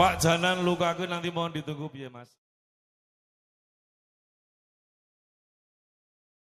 Pak Janan luka aku nanti mohon ditunggu biar mas.